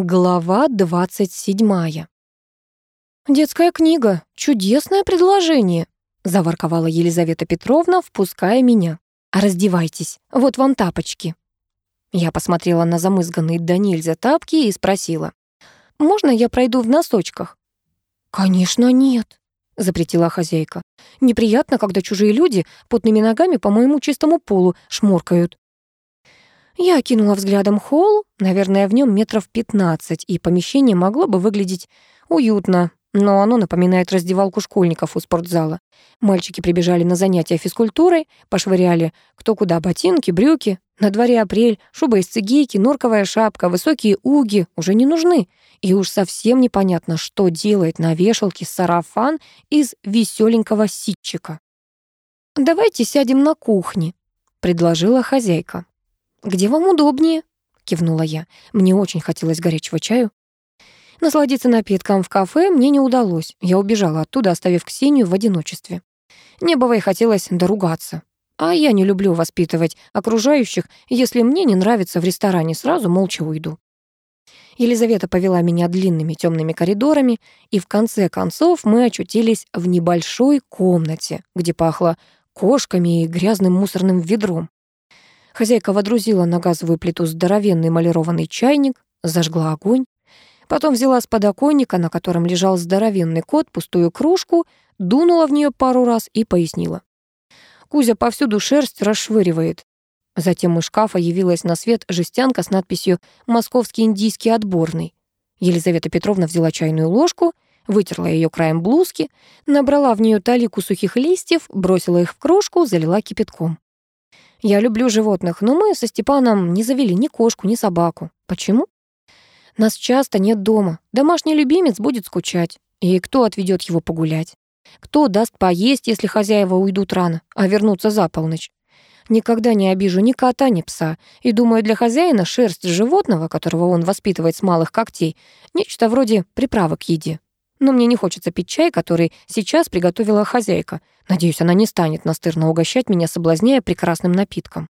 Глава 27. «Детская книга. Чудесное предложение», — заворковала Елизавета Петровна, впуская меня. «Раздевайтесь. Вот вам тапочки». Я посмотрела на замызганные до нельзя тапки и спросила. «Можно я пройду в носочках?» «Конечно нет», — запретила хозяйка. «Неприятно, когда чужие люди потными ногами по моему чистому полу шморкают». Я окинула взглядом холл, наверное, в нем метров 15, и помещение могло бы выглядеть уютно, но оно напоминает раздевалку школьников у спортзала. Мальчики прибежали на занятия физкультурой, пошвыряли кто куда ботинки, брюки. На дворе апрель, шуба из цигейки, норковая шапка, высокие уги уже не нужны. И уж совсем непонятно, что делает на вешалке сарафан из веселенького ситчика. «Давайте сядем на кухне», — предложила хозяйка. «Где вам удобнее?» — кивнула я. Мне очень хотелось горячего чаю. Насладиться напитком в кафе мне не удалось. Я убежала оттуда, оставив Ксению в одиночестве. Небовой хотелось доругаться. А я не люблю воспитывать окружающих. Если мне не нравится в ресторане, сразу молча уйду. Елизавета повела меня длинными темными коридорами, и в конце концов мы очутились в небольшой комнате, где пахло кошками и грязным мусорным ведром. Хозяйка водрузила на газовую плиту здоровенный эмалированный чайник, зажгла огонь. Потом взяла с подоконника, на котором лежал здоровенный кот, пустую кружку, дунула в нее пару раз и пояснила. Кузя повсюду шерсть расшвыривает. Затем из шкафа явилась на свет жестянка с надписью «Московский индийский отборный». Елизавета Петровна взяла чайную ложку, вытерла ее краем блузки, набрала в нее талику сухих листьев, бросила их в кружку, залила кипятком. Я люблю животных, но мы со Степаном не завели ни кошку, ни собаку. Почему? Нас часто нет дома. Домашний любимец будет скучать. И кто отведет его погулять? Кто даст поесть, если хозяева уйдут рано, а вернутся за полночь? Никогда не обижу ни кота, ни пса. И думаю, для хозяина шерсть животного, которого он воспитывает с малых когтей, нечто вроде приправы к еде. Но мне не хочется пить чай, который сейчас приготовила хозяйка. Надеюсь, она не станет настырно угощать меня, соблазняя прекрасным напитком.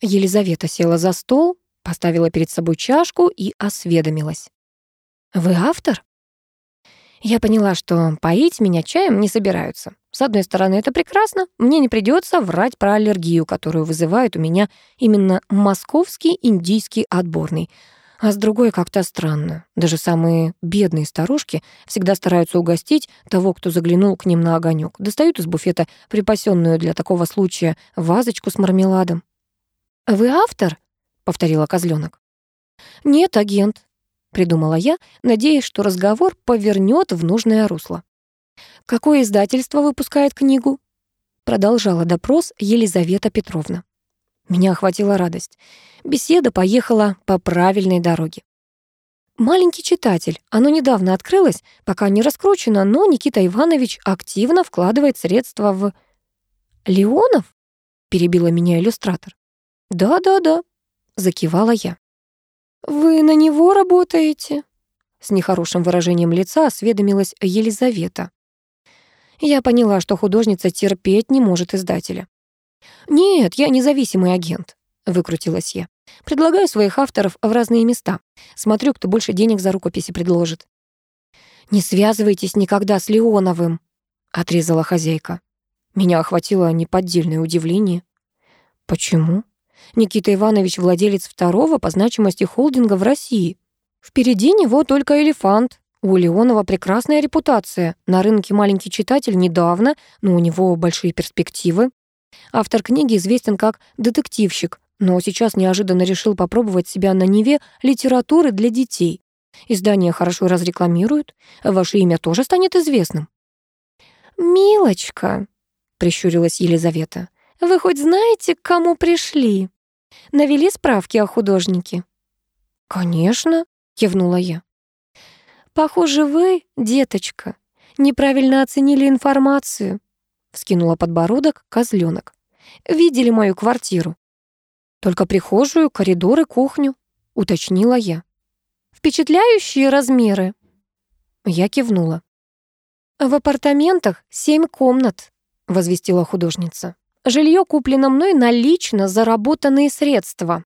Елизавета села за стол, поставила перед собой чашку и осведомилась. «Вы автор?» Я поняла, что поить меня чаем не собираются. С одной стороны, это прекрасно. Мне не придется врать про аллергию, которую вызывает у меня именно московский индийский отборный — а с другой как-то странно. Даже самые бедные старушки всегда стараются угостить того, кто заглянул к ним на огонек. Достают из буфета припасенную для такого случая вазочку с мармеладом. «Вы автор?» — повторила козленок. «Нет, агент», — придумала я, надеясь, что разговор повернет в нужное русло. «Какое издательство выпускает книгу?» Продолжала допрос Елизавета Петровна. Меня охватила радость. Беседа поехала по правильной дороге. Маленький читатель. Оно недавно открылось, пока не раскручено, но Никита Иванович активно вкладывает средства в... «Леонов?» — перебила меня иллюстратор. «Да-да-да», — закивала я. «Вы на него работаете?» С нехорошим выражением лица осведомилась Елизавета. Я поняла, что художница терпеть не может издателя. «Нет, я независимый агент», — выкрутилась я. «Предлагаю своих авторов в разные места. Смотрю, кто больше денег за рукописи предложит». «Не связывайтесь никогда с Леоновым», — отрезала хозяйка. Меня охватило неподдельное удивление. «Почему?» Никита Иванович владелец второго по значимости холдинга в России. Впереди него только элефант. У Леонова прекрасная репутация. На рынке маленький читатель недавно, но у него большие перспективы. Автор книги известен как детективщик, но сейчас неожиданно решил попробовать себя на Неве литературы для детей. Издание хорошо разрекламируют, ваше имя тоже станет известным. «Милочка», — прищурилась Елизавета, — «вы хоть знаете, к кому пришли? Навели справки о художнике?» «Конечно», — кивнула я. «Похоже, вы, деточка, неправильно оценили информацию вскинула подбородок козленок. Видели мою квартиру? Только прихожую, коридоры, кухню, уточнила я. Впечатляющие размеры. Я кивнула. В апартаментах семь комнат, возвестила художница. Жилье куплено мной на лично заработанные средства.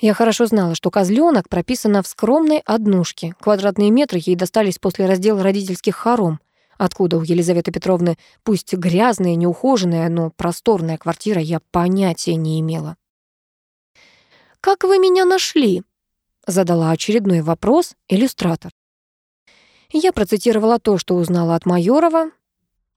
Я хорошо знала, что козленок прописана в скромной однушке. Квадратные метры ей достались после раздела родительских хором. Откуда у Елизаветы Петровны, пусть грязная, неухоженная, но просторная квартира, я понятия не имела. «Как вы меня нашли?» — задала очередной вопрос иллюстратор. Я процитировала то, что узнала от Майорова.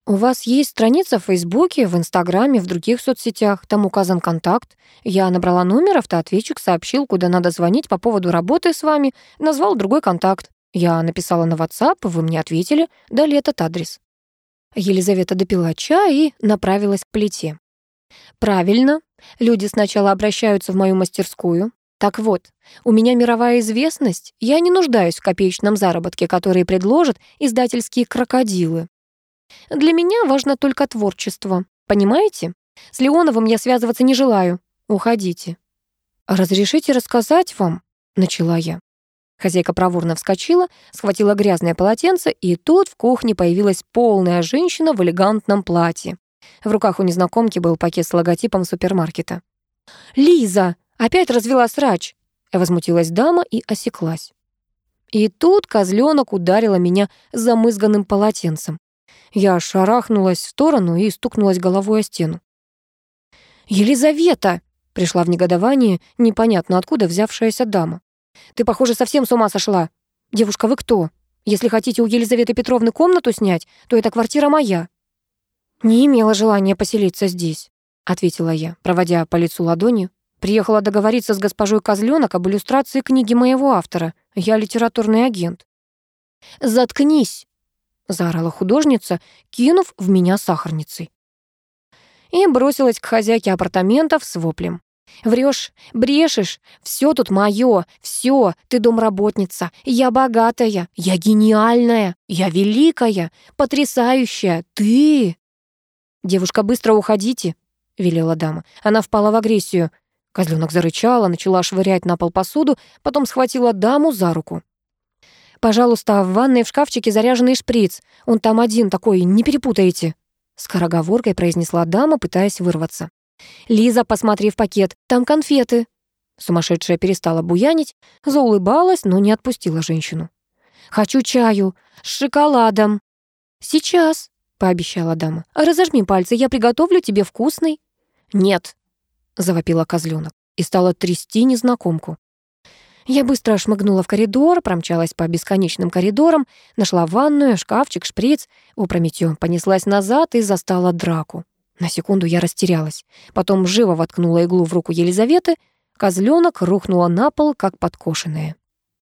«У вас есть страница в Фейсбуке, в Инстаграме, в других соцсетях. Там указан контакт. Я набрала номер, автоответчик сообщил, куда надо звонить по поводу работы с вами, назвал другой контакт. Я написала на WhatsApp, вы мне ответили, дали этот адрес». Елизавета допила чай и направилась к плите. «Правильно. Люди сначала обращаются в мою мастерскую. Так вот, у меня мировая известность, я не нуждаюсь в копеечном заработке, который предложат издательские крокодилы. Для меня важно только творчество. Понимаете? С Леоновым я связываться не желаю. Уходите. «Разрешите рассказать вам?» — начала я. Хозяйка проворно вскочила, схватила грязное полотенце, и тут в кухне появилась полная женщина в элегантном платье. В руках у незнакомки был пакет с логотипом супермаркета. «Лиза, опять развела срач!» — возмутилась дама и осеклась. И тут козленок ударила меня замызганным полотенцем. Я шарахнулась в сторону и стукнулась головой о стену. «Елизавета!» — пришла в негодование непонятно откуда взявшаяся дама. «Ты, похоже, совсем с ума сошла. Девушка, вы кто? Если хотите у Елизаветы Петровны комнату снять, то эта квартира моя». «Не имела желания поселиться здесь», — ответила я, проводя по лицу ладонью. «Приехала договориться с госпожой Козлёнок об иллюстрации книги моего автора. Я литературный агент». «Заткнись!» заорала художница, кинув в меня сахарницей. И бросилась к хозяйке апартаментов с воплем. Врешь, брешешь, все тут мое, все, ты домработница, я богатая, я гениальная, я великая, потрясающая, ты. Девушка, быстро уходите, велела дама. Она впала в агрессию. Козленок зарычала, начала швырять на пол посуду, потом схватила даму за руку. Пожалуйста, в ванной в шкафчике заряженный шприц. Он там один такой, не перепутайте». Скороговоркой произнесла дама, пытаясь вырваться. «Лиза, посмотри в пакет, там конфеты». Сумасшедшая перестала буянить, заулыбалась, но не отпустила женщину. «Хочу чаю с шоколадом». «Сейчас», — пообещала дама. «Разожми пальцы, я приготовлю тебе вкусный». «Нет», — завопила козленок и стала трясти незнакомку. Я быстро шмыгнула в коридор, промчалась по бесконечным коридорам, нашла ванную, шкафчик, шприц, опрометью понеслась назад и застала драку. На секунду я растерялась. Потом живо воткнула иглу в руку Елизаветы. Козленок рухнула на пол, как подкошенная.